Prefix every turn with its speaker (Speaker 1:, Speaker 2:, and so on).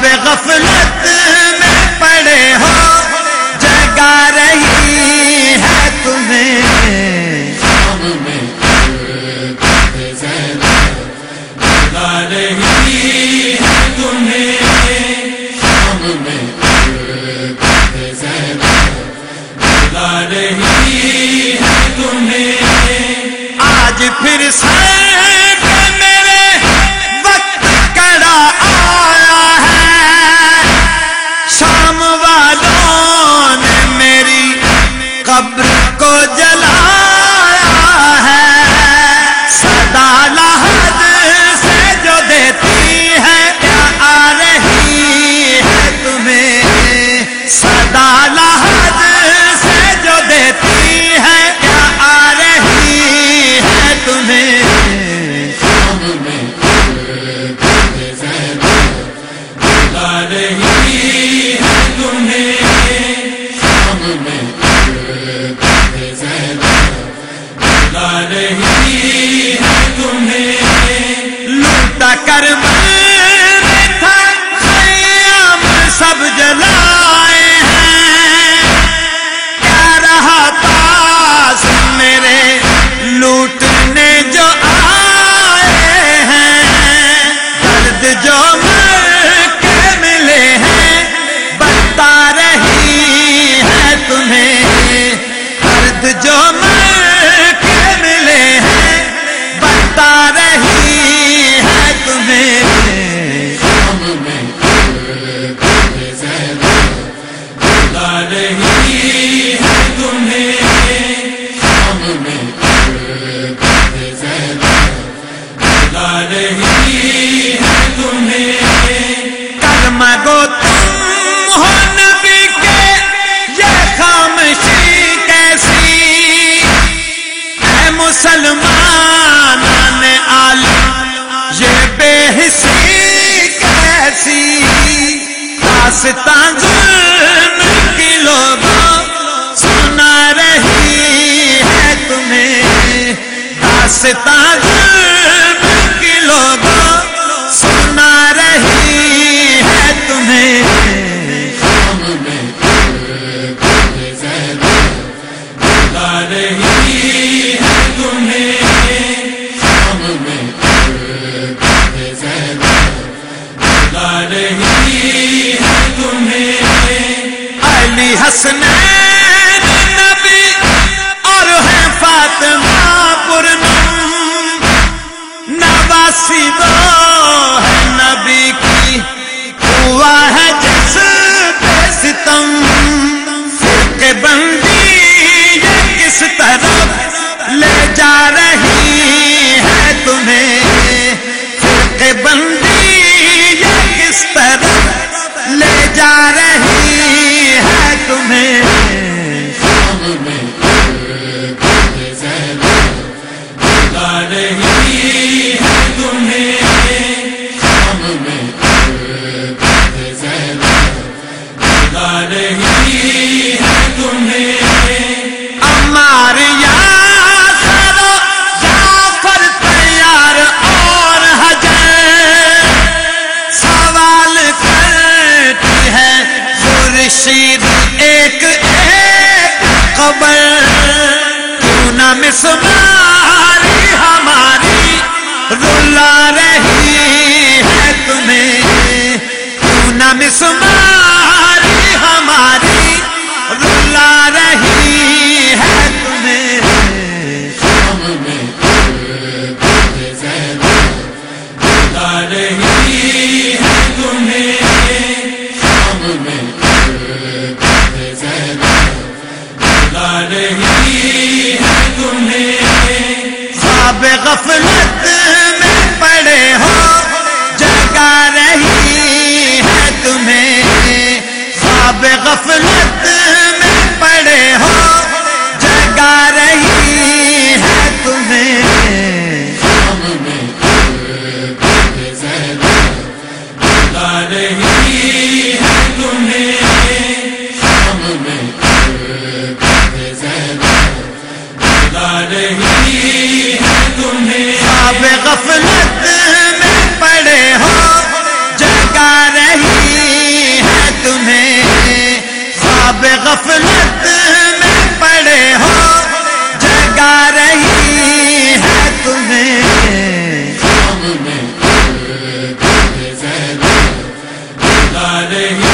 Speaker 1: خواب غفلت میں پڑے ہو جگا رہی ہے تمہیں۔ تمہیں۔ آج پھر سے لوٹا کر کیسی آستان ظلم کی لوگوں سنا رہی ہے تمہیں۔ آستان ظلم کی لوگوں سنا رہی ہے تمہیں۔ علی حسن نبی اور ہے فاطمہ پورنم نواسی وہ ہے نبی کی۔ ہوا ہے جس پہ ستم۔ مسماری ہماری رلا رہی ہے تمہیں۔ کیوں نہ مسماری ہماری رہی ہے تمہیں۔ آپ غفلت میں پڑے ہو جگا رہی ہے تمہیں۔ خواب غفلت میں پڑے ہو جگا رہی ہے تمہیں۔ رہی